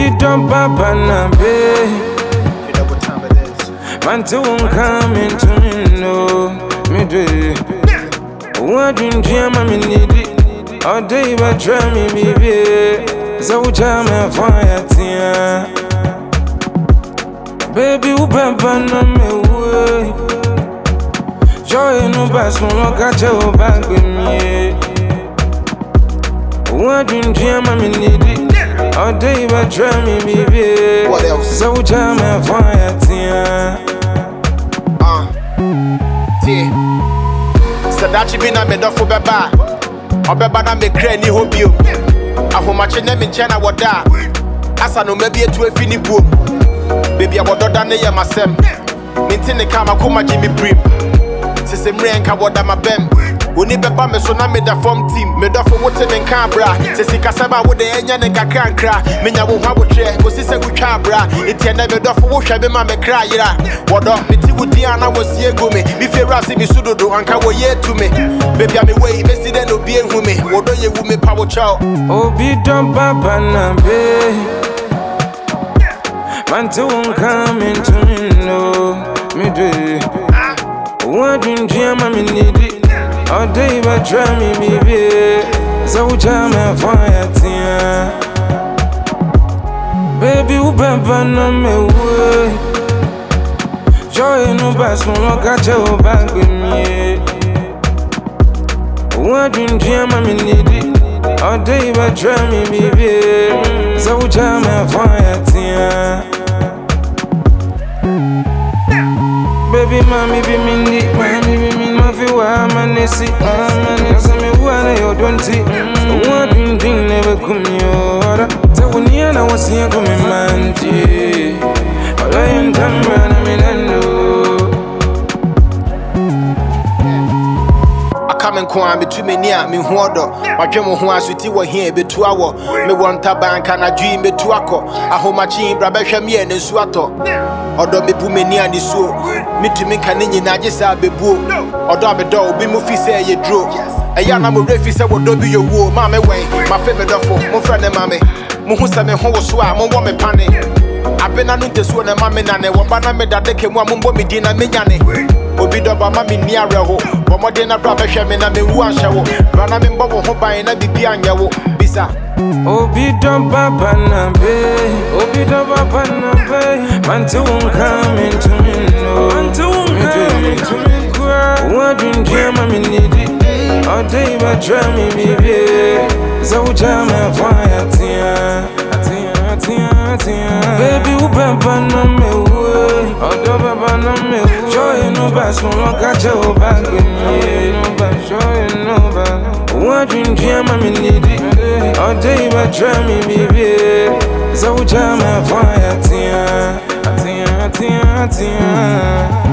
Obi don't papa na be. You know what time it is. Man to won't come into me no. Me do. What dream dream I need it. All day but try me baby. So jam me fire tia. Baby na me way. Joy no pass mo catch you back with me. What dream dream I need it. All day you try me, baby. What else? So jam e and fire, tia. E. Ah, tia. Sadachi bin a medofo beba. Obeba me kre ni hobio. Ahomache ne me nkyɛn awɔ da a. Asa no mɛbi etu efi ni buom. Beebi a wɔdɔ da ne yɛ ma sɛm. Ne nti ne ka ma ko ma gye me pirim. Sese mmerɛ nka ma bɛm. Oni beba me so na me da form team. Me da for what in cabra. Se si kasaba wo enya ne kakra nkra. Me nya wo hwa wo tre. Ko si se gu bra. Enti e me da for wo be ma me kra yira. Wo me ti wo di ana wo si me. Mi fe rasi mi sudodo anka wo ye tu me. Baby am away be si den obi ehu me. Do ye wu me pa wo chow. Obi don baba na be. Man to one coming to me no me do. Ah. What dream jam me need it. All day but try me baby. So jam me fire tia. Baby u papa na me way. Joy no pass mo catch you back with me. What dream dream I me need it. All day but try me baby. So jam me fire tia. Baby mommy be mindy, mommy wa manesi, manesi me wa na yo donti. Dream dream never come yo. Aka me nko a metu m'ani a mehu ɔdɔ. Madwe mo ho asuti wɔ hia ɛbɛtu awɔ. Mewɔ ntaban ka mɛtu akɔ. Ahomakye bra bɛhwɛ me ɛ ne nsu atɔ. Ɔdɔ mebu m'ani a ne suo. Metumi nka ne nyinaa gye sɛ abɛbuo ɔdɔ a medɔ obi mu fi sɛ ɛyɛ duro. Ɛyɛ a na mowerɛ fi sɛ wɔdɔ bi yɛwuo maa mewɛn mafe medɔfo momfrɛ ne ma me mohu sɛ me ho wo so a monwɔ me pane. Abena no ntasuo na ma me nane wɔba na meda deke mu a mombɔ me din na menyane obi dɔba ma me nni awerɛho bɔ mmɔden na bra bɛhwɛ me na menwu anhyɛ wo bra na membɔ wo ho ban na biribi anyɛ wo bisa Obi don't papa na be, Obi don't papa na be. Man to won't come into me no, man to won't come into me cry. What dream dream me need it. All day but try me baby. Joy no pass mo catch you back with me, no pass joy no pass. What dream dream I me need. All day but try me baby. So jam me fire tia, tia tia tia.